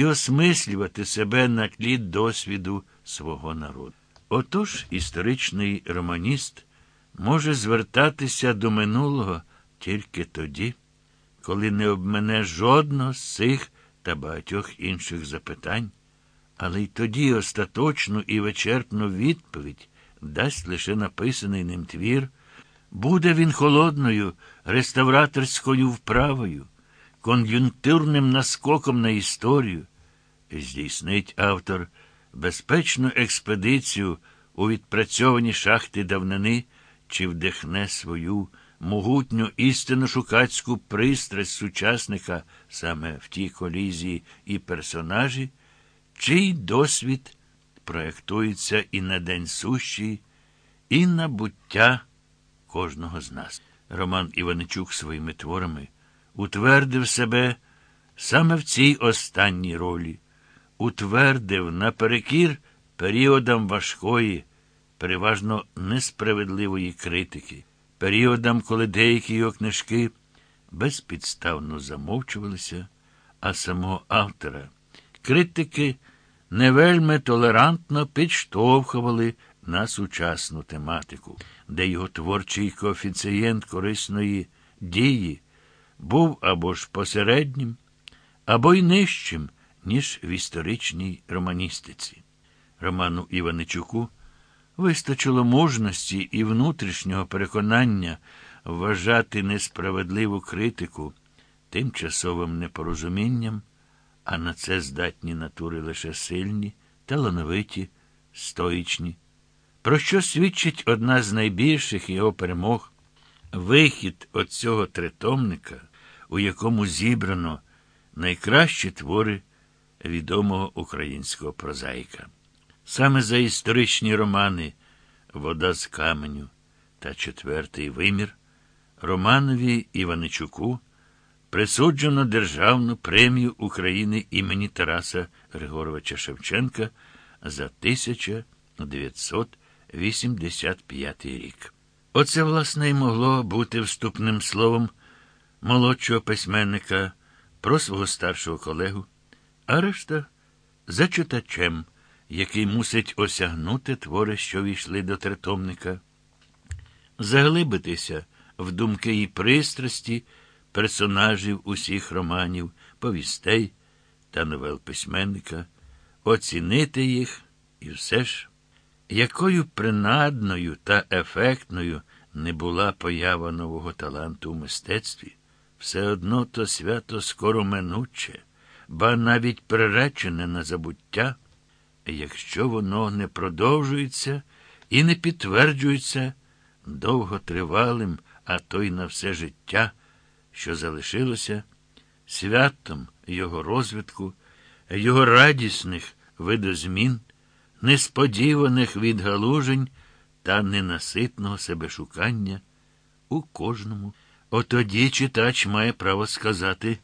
і осмислювати себе на тлі досвіду свого народу. Отож історичний романіст може звертатися до минулого тільки тоді, коли не обмене жодного з цих та багатьох інших запитань, але й тоді остаточну і вичерпну відповідь дасть лише написаний ним твір, буде він холодною реставраторською вправою, кон'юнктурним наскоком на історію, здійснить автор безпечну експедицію у відпрацьовані шахти давнини чи вдихне свою могутню істинно шукацьку пристрасть сучасника саме в тій колізії і персонажі, чий досвід проєктується і на день сущий, і на буття кожного з нас. Роман Іваничук своїми творами утвердив себе саме в цій останній ролі, утвердив наперекір періодам важкої, переважно несправедливої критики, періодам, коли деякі його книжки безпідставно замовчувалися, а самого автора. Критики не вельми толерантно підштовхували на сучасну тематику, де його творчий коефіцієнт корисної дії був або ж посереднім, або й нижчим, ніж в історичній романістиці. Роману Іваничуку вистачило мужності і внутрішнього переконання вважати несправедливу критику тимчасовим непорозумінням, а на це здатні натури лише сильні, талановиті, стоїчні. Про що свідчить одна з найбільших його перемог вихід от цього тритомника, у якому зібрано найкращі твори відомого українського прозаїка. Саме за історичні романи Вода з каменю та Четвертий вимір Романові Іваничуку присуджено Державну премію України імені Тараса Григоровича Шевченка за 1985 рік. Оце, власне, й могло бути вступним словом молодшого письменника про свого старшого колегу, а решта за читачем, який мусить осягнути твори, що війшли до тритомника, заглибитися в думки і пристрасті персонажів усіх романів, повістей та новел письменника, оцінити їх і все ж, якою принадною та ефектною не була поява нового таланту у мистецтві, все одно то свято скоро минуче, ба навіть приречене на забуття, якщо воно не продовжується і не підтверджується довготривалим, а то й на все життя, що залишилося святом його розвитку, його радісних видозмін, несподіваних відгалужень та ненаситного себешукання у кожному. Отоді читач має право сказати,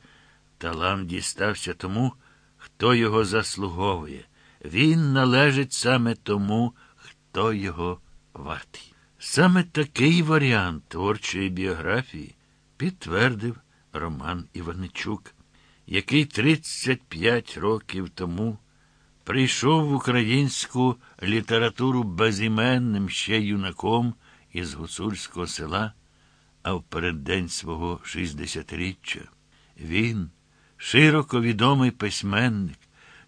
талант дістався тому, хто його заслуговує. Він належить саме тому, хто його вартий. Саме такий варіант творчої біографії підтвердив Роман Іваничук, який 35 років тому прийшов в українську літературу безіменним ще юнаком із гуцульського села, а в переддень свого 60-річчя він, широко відомий письменник,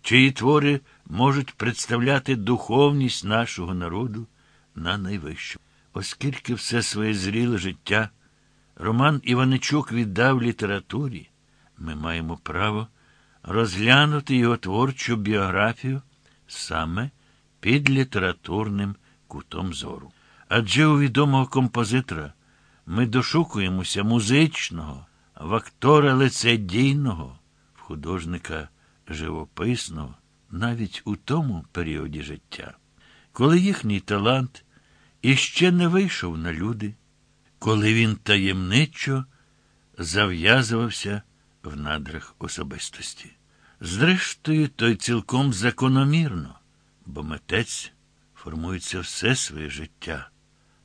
чиї твори можуть представляти духовність нашого народу на найвищому. Оскільки все своє зріле життя Роман Іваничук віддав літературі, ми маємо право розглянути його творчу біографію саме під літературним кутом зору. Адже у відомого композитора ми дошукуємося музичного, в актора лицедійного, художника живописного, навіть у тому періоді життя, коли їхній талант іще не вийшов на люди, коли він таємничо зав'язувався в надрах особистості. Зрештою, то й цілком закономірно, бо митець формується все своє життя,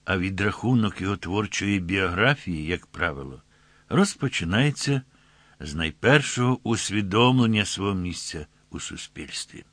а відрахунок його творчої біографії, як правило, розпочинається з найпершого усвідомлення свого місця у суспільстві.